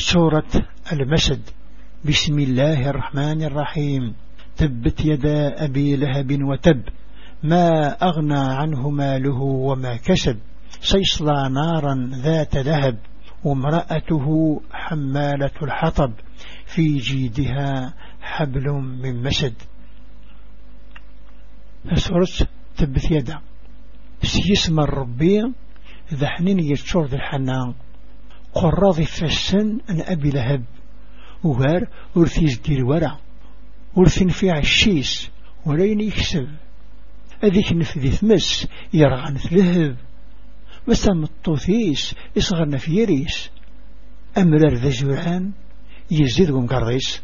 سورة المسد بسم الله الرحمن الرحيم. تبت يدا أبي لهب وتب. ما أغنى عنه ماله وما كسب. سيصلى نارا ذات لهب وامرأته حمالة الحطب. في جيدها حبل من مسد فسورة تبت يدا. سيسم الربي ذا حنين يتشور ذا الحنان. قراضي فسن أن أبي لهب. وغار ورثيز دير ورع. ورثين في عشيس ولين يكسب. أذيك نفذي ثمس يرغن ثلهب مسا مطوثيس يصغر نفيريس أمرار ذا جوران يزيد ومقرضيس